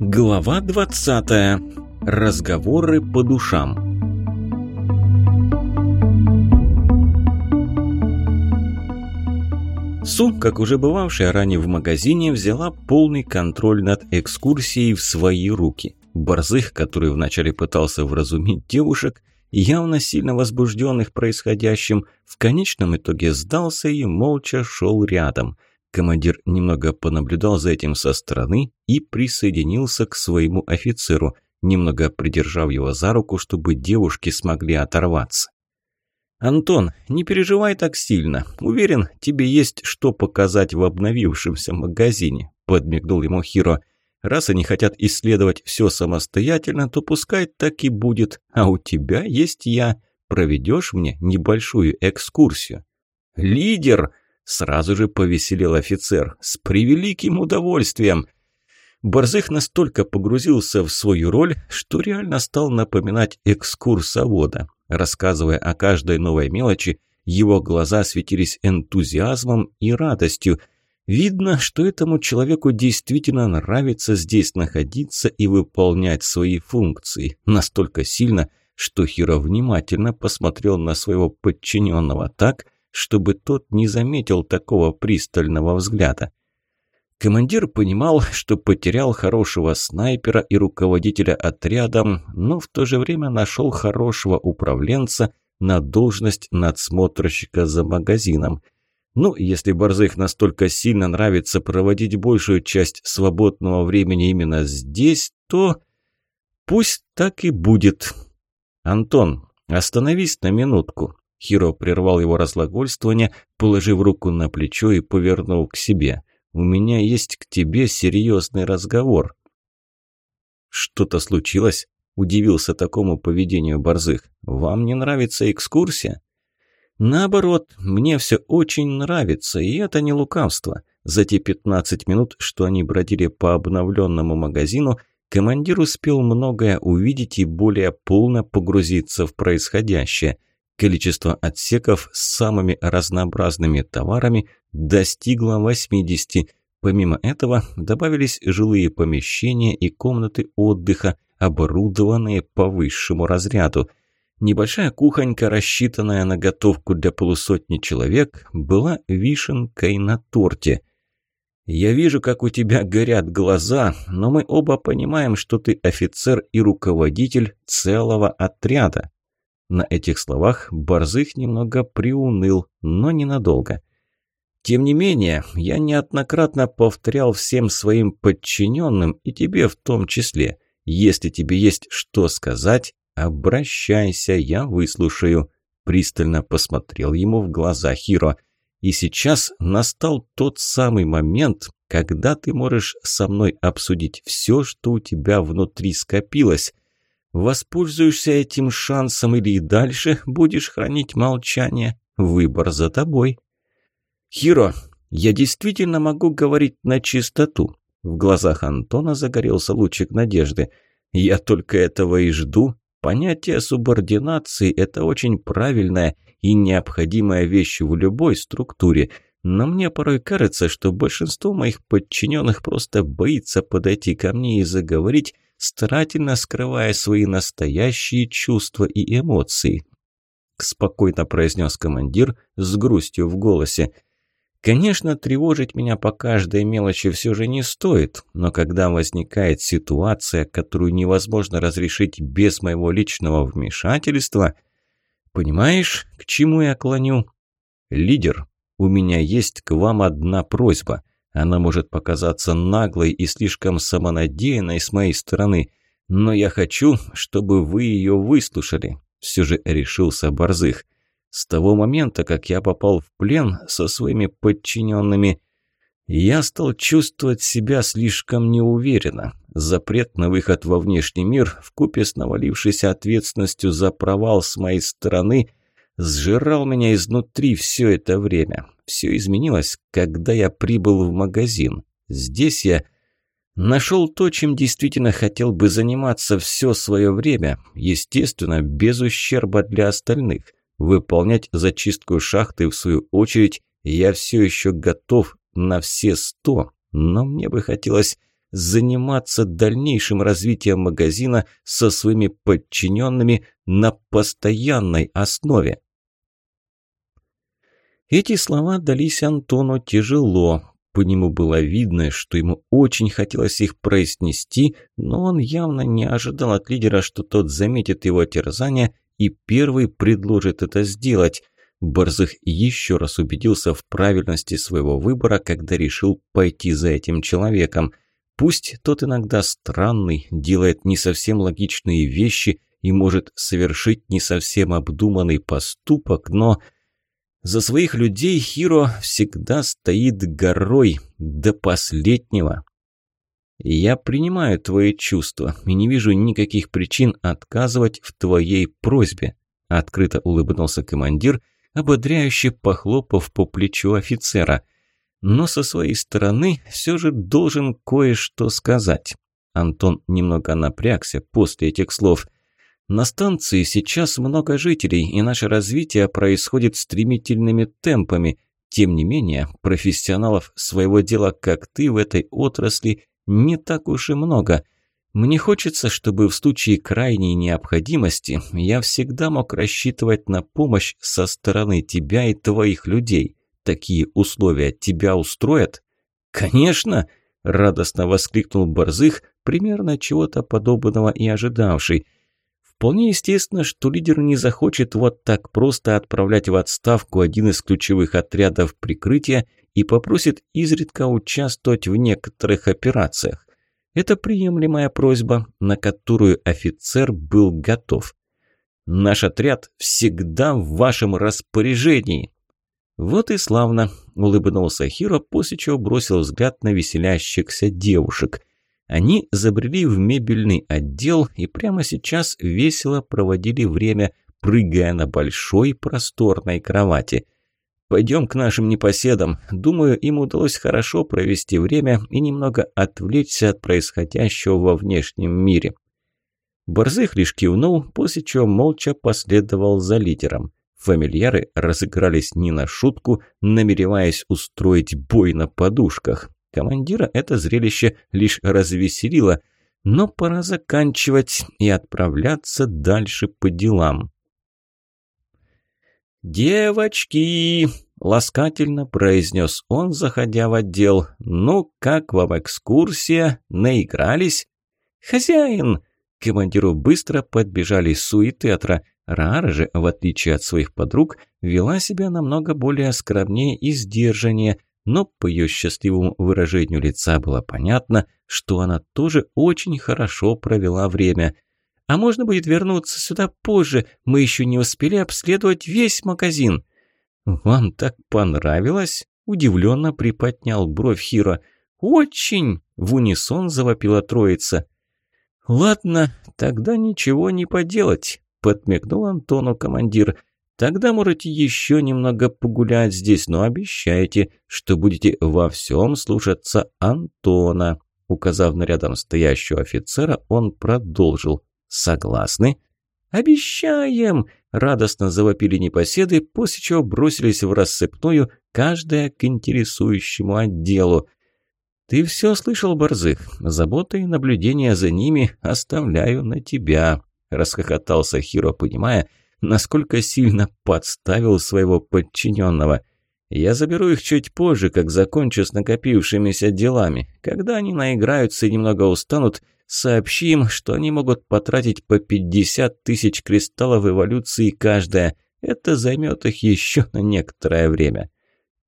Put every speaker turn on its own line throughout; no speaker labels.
Глава 20. Разговоры по душам. Су, как уже бывавшая ранее в магазине, взяла полный контроль над экскурсией в свои руки. Борзых, который вначале пытался вразумить девушек, явно сильно возбужденных происходящим, в конечном итоге сдался и молча шел рядом – Командир немного понаблюдал за этим со стороны и присоединился к своему офицеру, немного придержав его за руку, чтобы девушки смогли оторваться. «Антон, не переживай так сильно. Уверен, тебе есть что показать в обновившемся магазине», – подмигнул ему Хиро. «Раз они хотят исследовать все самостоятельно, то пускай так и будет. А у тебя есть я. Проведешь мне небольшую экскурсию». «Лидер!» Сразу же повеселел офицер. «С превеликим удовольствием!» Борзых настолько погрузился в свою роль, что реально стал напоминать экскурсовода. Рассказывая о каждой новой мелочи, его глаза светились энтузиазмом и радостью. Видно, что этому человеку действительно нравится здесь находиться и выполнять свои функции. Настолько сильно, что Хиро внимательно посмотрел на своего подчиненного так, чтобы тот не заметил такого пристального взгляда. Командир понимал, что потерял хорошего снайпера и руководителя отрядом, но в то же время нашел хорошего управленца на должность надсмотрщика за магазином. Ну, если Борзых настолько сильно нравится проводить большую часть свободного времени именно здесь, то пусть так и будет. «Антон, остановись на минутку», Хиро прервал его разглагольствование, положив руку на плечо и повернул к себе. «У меня есть к тебе серьезный разговор». «Что-то случилось?» – удивился такому поведению Борзых. «Вам не нравится экскурсия?» «Наоборот, мне все очень нравится, и это не лукавство. За те 15 минут, что они бродили по обновленному магазину, командир успел многое увидеть и более полно погрузиться в происходящее – Количество отсеков с самыми разнообразными товарами достигло 80. Помимо этого добавились жилые помещения и комнаты отдыха, оборудованные по высшему разряду. Небольшая кухонька, рассчитанная на готовку для полусотни человек, была вишенкой на торте. «Я вижу, как у тебя горят глаза, но мы оба понимаем, что ты офицер и руководитель целого отряда», на этих словах Борзых немного приуныл, но ненадолго. Тем не менее, я неоднократно повторял всем своим подчиненным, и тебе в том числе, если тебе есть что сказать, обращайся, я выслушаю. Пристально посмотрел ему в глаза Хиро. И сейчас настал тот самый момент, когда ты можешь со мной обсудить все, что у тебя внутри скопилось – Воспользуешься этим шансом или и дальше будешь хранить молчание. Выбор за тобой. Хиро, я действительно могу говорить на чистоту. В глазах Антона загорелся лучик надежды. Я только этого и жду. Понятие субординации – это очень правильная и необходимая вещь в любой структуре. Но мне порой кажется, что большинство моих подчиненных просто боится подойти ко мне и заговорить, старательно скрывая свои настоящие чувства и эмоции. Спокойно произнес командир с грустью в голосе. Конечно, тревожить меня по каждой мелочи все же не стоит, но когда возникает ситуация, которую невозможно разрешить без моего личного вмешательства, понимаешь, к чему я клоню? Лидер, у меня есть к вам одна просьба. Она может показаться наглой и слишком самонадеянной с моей стороны, но я хочу, чтобы вы ее выслушали. Все же решился Борзых. С того момента, как я попал в плен со своими подчиненными, я стал чувствовать себя слишком неуверенно. Запрет на выход во внешний мир, вкупе с навалившейся ответственностью за провал с моей стороны, сжирал меня изнутри все это время. Все изменилось, когда я прибыл в магазин. Здесь я нашел то, чем действительно хотел бы заниматься все свое время, естественно, без ущерба для остальных. Выполнять зачистку шахты, в свою очередь, я все еще готов на все сто, но мне бы хотелось заниматься дальнейшим развитием магазина со своими подчиненными на постоянной основе. Эти слова дались Антону тяжело. По нему было видно, что ему очень хотелось их произнести, но он явно не ожидал от лидера, что тот заметит его терзание и первый предложит это сделать. Борзых еще раз убедился в правильности своего выбора, когда решил пойти за этим человеком. Пусть тот иногда странный, делает не совсем логичные вещи и может совершить не совсем обдуманный поступок, но... За своих людей Хиро всегда стоит горой до последнего. Я принимаю твои чувства и не вижу никаких причин отказывать в твоей просьбе, открыто улыбнулся командир – ободряюще похлопав по плечу офицера. Но со своей стороны все же должен кое-что сказать. Антон немного напрягся после этих слов. На станции сейчас много жителей, и наше развитие происходит стремительными темпами. Тем не менее, профессионалов своего дела, как ты, в этой отрасли не так уж и много – мне хочется, чтобы в случае крайней необходимости я всегда мог рассчитывать на помощь со стороны тебя и твоих людей. Такие условия тебя устроят? Конечно, радостно воскликнул Борзых, примерно чего-то подобного и ожидавший. Вполне естественно, что лидер не захочет вот так просто отправлять в отставку один из ключевых отрядов прикрытия и попросит изредка участвовать в некоторых операциях. Это приемлемая просьба, на которую офицер был готов. «Наш отряд всегда в вашем распоряжении!» «Вот и славно!» – улыбнулся Хиро, после чего бросил взгляд на веселящихся девушек. Они забрели в мебельный отдел и прямо сейчас весело проводили время, прыгая на большой просторной кровати – Пойдем к нашим непоседам. Думаю, им удалось хорошо провести время и немного отвлечься от происходящего во внешнем мире. Борзых лишь кивнул, после чего молча последовал за лидером. Фамильяры разыгрались не на шутку, намереваясь устроить бой на подушках. Командира это зрелище лишь развеселило, но пора заканчивать и отправляться дальше по делам. «Девочки!» – ласкательно произнес он, заходя в отдел. «Ну, как вам экскурсия? Наигрались?» «Хозяин!» К командиру быстро подбежали Суи Тетра. Раара же, в отличие от своих подруг, вела себя намного более скромнее и сдержаннее, но по ее счастливому выражению лица было понятно, что она тоже очень хорошо провела время – а можно будет вернуться сюда позже, мы еще не успели обследовать весь магазин». «Вам так понравилось?» – удивленно приподнял бровь Хиро. «Очень!» – в унисон завопила троица. «Ладно, тогда ничего не поделать», – подмигнул Антону командир. «Тогда можете еще немного погулять здесь, но обещайте, что будете во всем слушаться Антона». Указав на рядом стоящего офицера, он продолжил. «Согласны?» «Обещаем!» – радостно завопили непоседы, после чего бросились в рассыпную, каждая к интересующему отделу. «Ты все слышал, Борзых? Забота и наблюдение за ними оставляю на тебя», – расхохотался Хиро, понимая, насколько сильно подставил своего подчиненного. «Я заберу их чуть позже, как закончу с накопившимися делами. Когда они наиграются и немного устанут – Сообщи им, что они могут потратить по 50 тысяч кристаллов эволюции каждая. Это займет их еще на некоторое время.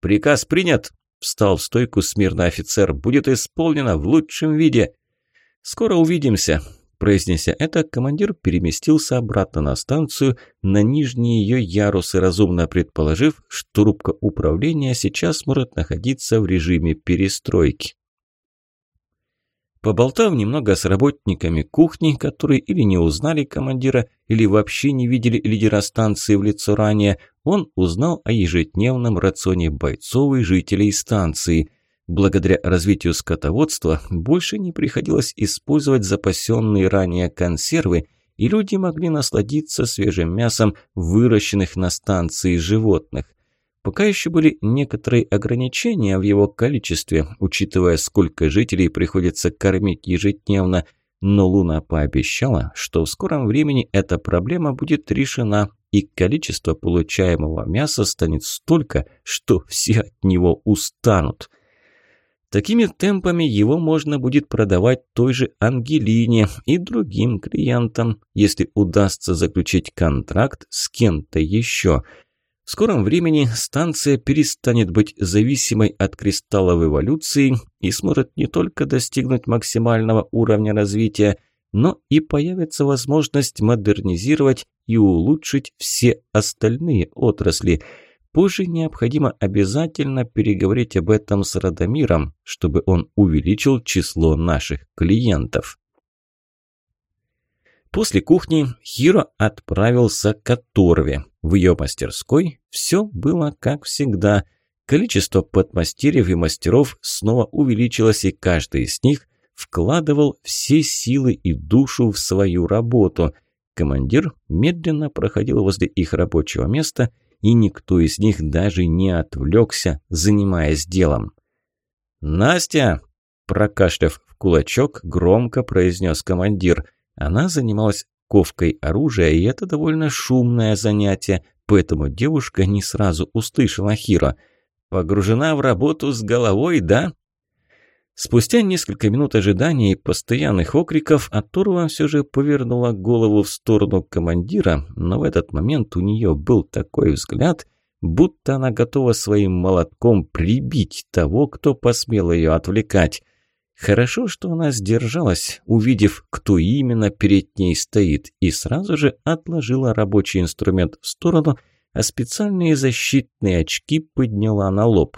«Приказ принят!» – встал в стойку смирно офицер. «Будет исполнено в лучшем виде!» «Скоро увидимся!» Произнеся это, командир переместился обратно на станцию, на нижние ее ярусы, разумно предположив, что рубка управления сейчас может находиться в режиме перестройки. Поболтав немного с работниками кухни, которые или не узнали командира, или вообще не видели лидера станции в лицо ранее, он узнал о ежедневном рационе бойцов и жителей станции. Благодаря развитию скотоводства больше не приходилось использовать запасенные ранее консервы, и люди могли насладиться свежим мясом выращенных на станции животных. Пока еще были некоторые ограничения в его количестве, учитывая, сколько жителей приходится кормить ежедневно, но Луна пообещала, что в скором времени эта проблема будет решена, и количество получаемого мяса станет столько, что все от него устанут. Такими темпами его можно будет продавать той же Ангелине и другим клиентам, если удастся заключить контракт с кем-то еще. В скором времени станция перестанет быть зависимой от кристаллов эволюции и сможет не только достигнуть максимального уровня развития, но и появится возможность модернизировать и улучшить все остальные отрасли – Позже необходимо обязательно переговорить об этом с Радомиром, чтобы он увеличил число наших клиентов. После кухни Хиро отправился к Оторве. В ее мастерской все было как всегда. Количество подмастерьев и мастеров снова увеличилось, и каждый из них вкладывал все силы и душу в свою работу. Командир медленно проходил возле их рабочего места и никто из них даже не отвлекся, занимаясь делом. «Настя!» – прокашляв в кулачок, громко произнес командир. Она занималась ковкой оружия, и это довольно шумное занятие, поэтому девушка не сразу услышала Хиро. «Погружена в работу с головой, да?» Спустя несколько минут ожидания и постоянных окриков Атурова все же повернула голову в сторону командира, но в этот момент у нее был такой взгляд, будто она готова своим молотком прибить того, кто посмел ее отвлекать. Хорошо, что она сдержалась, увидев, кто именно перед ней стоит, и сразу же отложила рабочий инструмент в сторону, а специальные защитные очки подняла на лоб.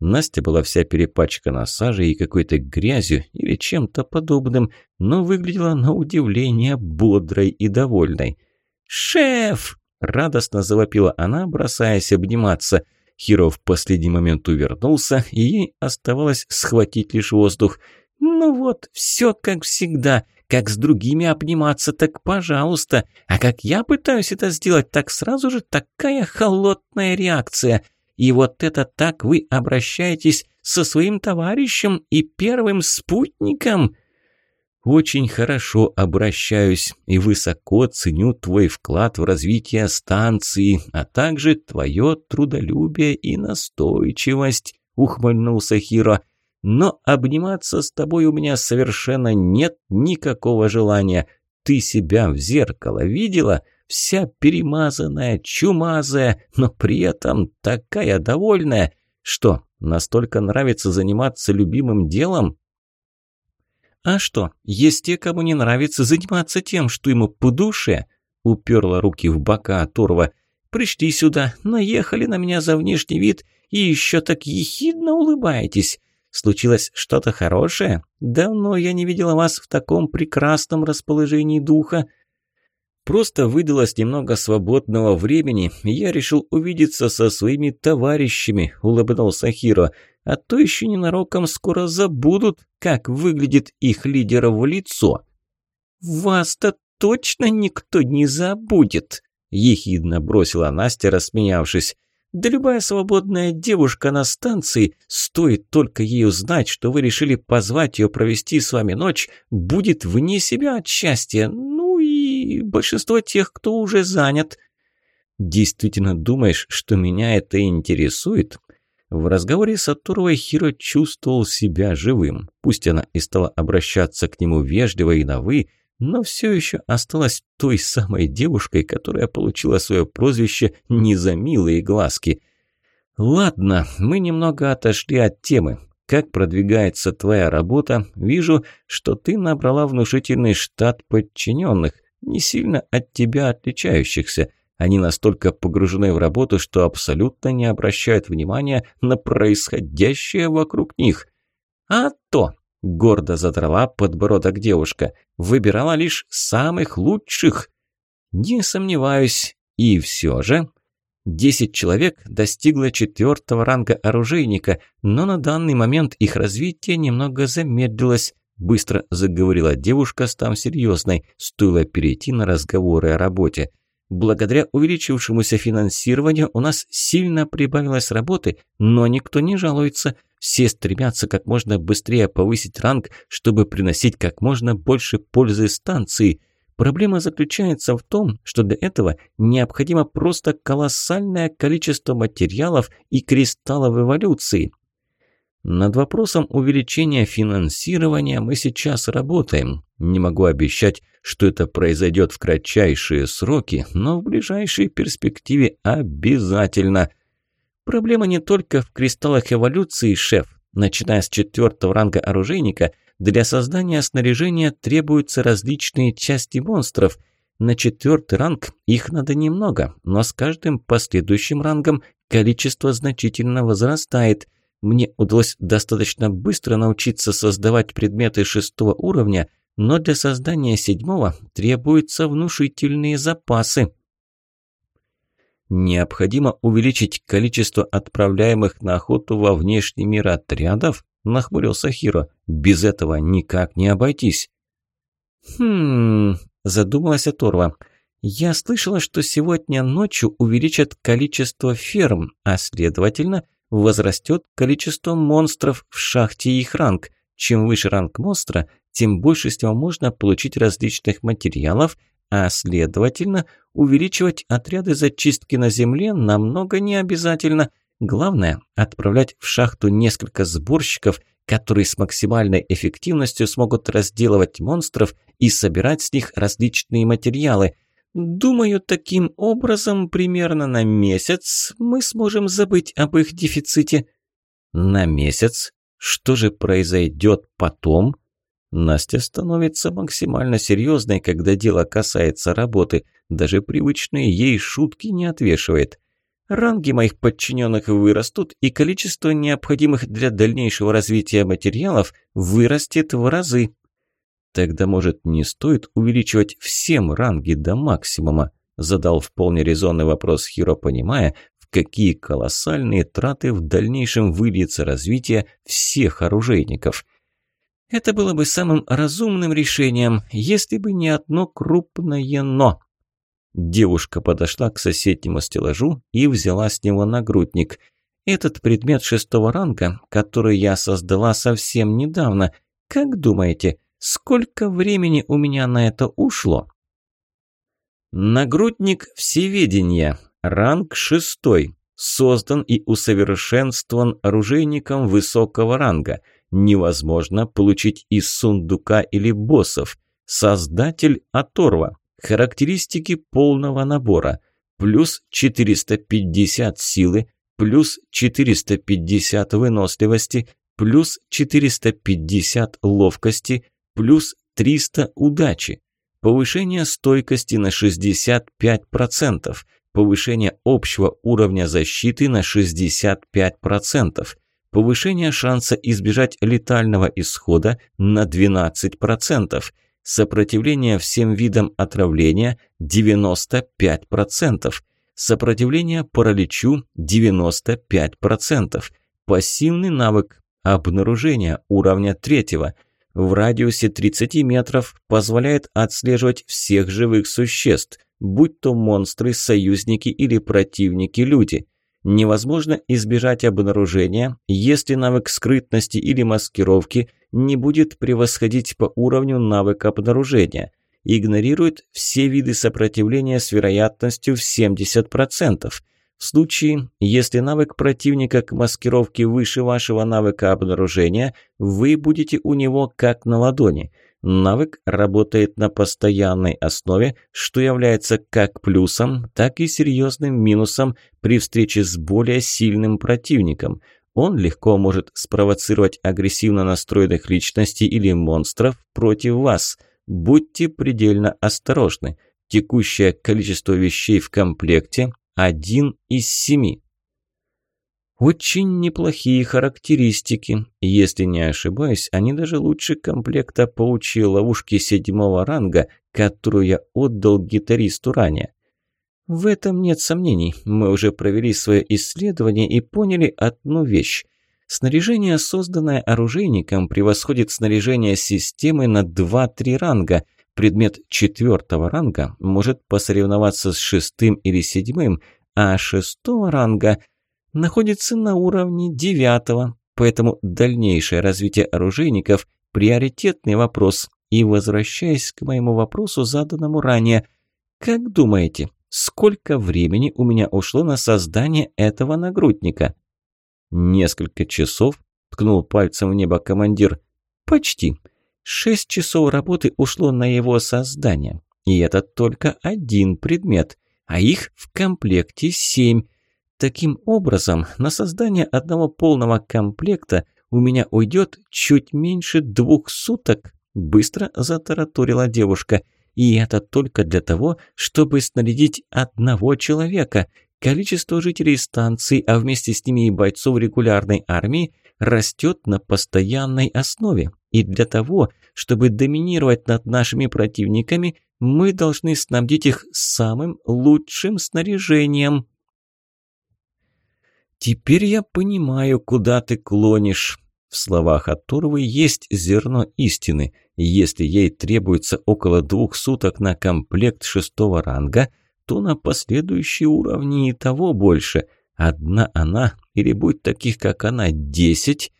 Настя была вся перепачкана сажей и какой-то грязью или чем-то подобным, но выглядела на удивление бодрой и довольной. «Шеф!» – радостно завопила она, бросаясь обниматься. Хиро в последний момент увернулся, и ей оставалось схватить лишь воздух. «Ну вот, все как всегда. Как с другими обниматься, так пожалуйста. А как я пытаюсь это сделать, так сразу же такая холодная реакция». И вот это так вы обращаетесь со своим товарищем и первым спутником?» «Очень хорошо обращаюсь и высоко ценю твой вклад в развитие станции, а также твое трудолюбие и настойчивость», — ухмыльнулся Хиро. «Но обниматься с тобой у меня совершенно нет никакого желания. Ты себя в зеркало видела?» Вся перемазанная, чумазая, но при этом такая довольная. Что, настолько нравится заниматься любимым делом? А что, есть те, кому не нравится заниматься тем, что ему по душе? Уперла руки в бока оторва. Пришли сюда, наехали на меня за внешний вид и еще так ехидно улыбаетесь. Случилось что-то хорошее? Давно я не видела вас в таком прекрасном расположении духа. Просто выдалось немного свободного времени, и я решил увидеться со своими товарищами», – улыбнулся Хиро. «А то еще ненароком скоро забудут, как выглядит их лидер в лицо». «Вас-то точно никто не забудет», – ехидно бросила Настя, рассмеявшись. «Да любая свободная девушка на станции, стоит только ей узнать, что вы решили позвать ее провести с вами ночь, будет вне себя от счастья и большинство тех, кто уже занят. Действительно думаешь, что меня это интересует? В разговоре с Атуровой Хиро чувствовал себя живым. Пусть она и стала обращаться к нему вежливо и на «вы», но все еще осталась той самой девушкой, которая получила свое прозвище не за милые глазки. «Ладно, мы немного отошли от темы. Как продвигается твоя работа? Вижу, что ты набрала внушительный штат подчиненных не сильно от тебя отличающихся. Они настолько погружены в работу, что абсолютно не обращают внимания на происходящее вокруг них. А то, гордо задрала подбородок девушка, выбирала лишь самых лучших. Не сомневаюсь. И все же... Десять человек достигло четвертого ранга оружейника, но на данный момент их развитие немного замедлилось. Быстро заговорила девушка, став серьезной, стоило перейти на разговоры о работе. Благодаря увеличившемуся финансированию у нас сильно прибавилось работы, но никто не жалуется. Все стремятся как можно быстрее повысить ранг, чтобы приносить как можно больше пользы станции. Проблема заключается в том, что для этого необходимо просто колоссальное количество материалов и кристаллов эволюции. Над вопросом увеличения финансирования мы сейчас работаем. Не могу обещать, что это произойдет в кратчайшие сроки, но в ближайшей перспективе обязательно. Проблема не только в кристаллах эволюции, шеф. Начиная с четвертого ранга оружейника, для создания снаряжения требуются различные части монстров. На четвертый ранг их надо немного, но с каждым последующим рангом количество значительно возрастает – мне удалось достаточно быстро научиться создавать предметы шестого уровня, но для создания седьмого требуются внушительные запасы. Необходимо увеличить количество отправляемых на охоту во внешний мир отрядов, нахмурился Хиро. Без этого никак не обойтись. Хм, задумалась Оторва. Я слышала, что сегодня ночью увеличат количество ферм, а следовательно – возрастет количество монстров в шахте и их ранг. Чем выше ранг монстра, тем больше с него можно получить различных материалов, а следовательно, увеличивать отряды зачистки на земле намного не обязательно. Главное – отправлять в шахту несколько сборщиков, которые с максимальной эффективностью смогут разделывать монстров и собирать с них различные материалы – Думаю, таким образом примерно на месяц мы сможем забыть об их дефиците. На месяц? Что же произойдет потом? Настя становится максимально серьезной, когда дело касается работы. Даже привычные ей шутки не отвешивает. Ранги моих подчиненных вырастут, и количество необходимых для дальнейшего развития материалов вырастет в разы. Тогда, может, не стоит увеличивать всем ранги до максимума? Задал вполне резонный вопрос Хиро, понимая, в какие колоссальные траты в дальнейшем выльется развитие всех оружейников. Это было бы самым разумным решением, если бы не одно крупное «но». Девушка подошла к соседнему стеллажу и взяла с него нагрудник. Этот предмет шестого ранга, который я создала совсем недавно, как думаете, Сколько времени у меня на это ушло? Нагрудник всеведения. Ранг шестой. Создан и усовершенствован оружейником высокого ранга. Невозможно получить из сундука или боссов. Создатель оторва. Характеристики полного набора. Плюс 450 силы, плюс 450 выносливости, плюс 450 ловкости, плюс 300 удачи, повышение стойкости на 65%, повышение общего уровня защиты на 65%, повышение шанса избежать летального исхода на 12%, сопротивление всем видам отравления 95%, сопротивление параличу 95%, пассивный навык обнаружения уровня третьего – в радиусе 30 метров позволяет отслеживать всех живых существ, будь то монстры, союзники или противники-люди. Невозможно избежать обнаружения, если навык скрытности или маскировки не будет превосходить по уровню навык обнаружения. Игнорирует все виды сопротивления с вероятностью в 70%. В случае, если навык противника к маскировке выше вашего навыка обнаружения, вы будете у него как на ладони. Навык работает на постоянной основе, что является как плюсом, так и серьезным минусом при встрече с более сильным противником. Он легко может спровоцировать агрессивно настроенных личностей или монстров против вас. Будьте предельно осторожны. Текущее количество вещей в комплекте один из семи. Очень неплохие характеристики. Если не ошибаюсь, они даже лучше комплекта паучьей ловушки седьмого ранга, которую я отдал гитаристу ранее. В этом нет сомнений. Мы уже провели свое исследование и поняли одну вещь. Снаряжение, созданное оружейником, превосходит снаряжение системы на 2-3 ранга – предмет четвертого ранга может посоревноваться с шестым или седьмым, а шестого ранга находится на уровне девятого. Поэтому дальнейшее развитие оружейников – приоритетный вопрос. И возвращаясь к моему вопросу, заданному ранее, как думаете, сколько времени у меня ушло на создание этого нагрудника? Несколько часов, ткнул пальцем в небо командир. Почти. Шесть часов работы ушло на его создание. И это только один предмет, а их в комплекте семь. Таким образом, на создание одного полного комплекта у меня уйдет чуть меньше двух суток, быстро затараторила девушка. И это только для того, чтобы снарядить одного человека. Количество жителей станции, а вместе с ними и бойцов регулярной армии, растет на постоянной основе. И для того, чтобы доминировать над нашими противниками, мы должны снабдить их самым лучшим снаряжением. «Теперь я понимаю, куда ты клонишь». В словах Атуровой есть зерно истины. Если ей требуется около двух суток на комплект шестого ранга, то на последующие уровни и того больше. Одна она, или будь таких, как она, десять,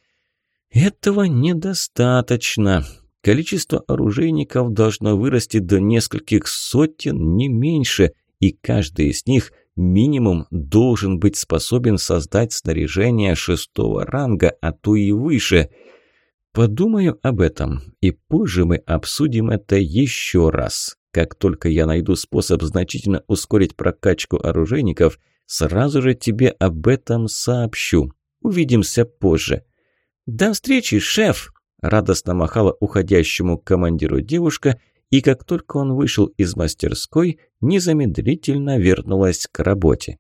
этого недостаточно. Количество оружейников должно вырасти до нескольких сотен, не меньше, и каждый из них – минимум должен быть способен создать снаряжение шестого ранга, а то и выше. Подумаю об этом, и позже мы обсудим это еще раз. Как только я найду способ значительно ускорить прокачку оружейников, сразу же тебе об этом сообщу. Увидимся позже. «До встречи, шеф!» – радостно махала уходящему командиру девушка – и как только он вышел из мастерской, незамедлительно вернулась к работе.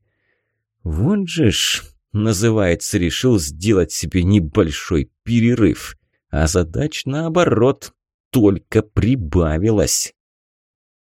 «Вот же ж, называется, решил сделать себе небольшой перерыв, а задач, наоборот, только прибавилось».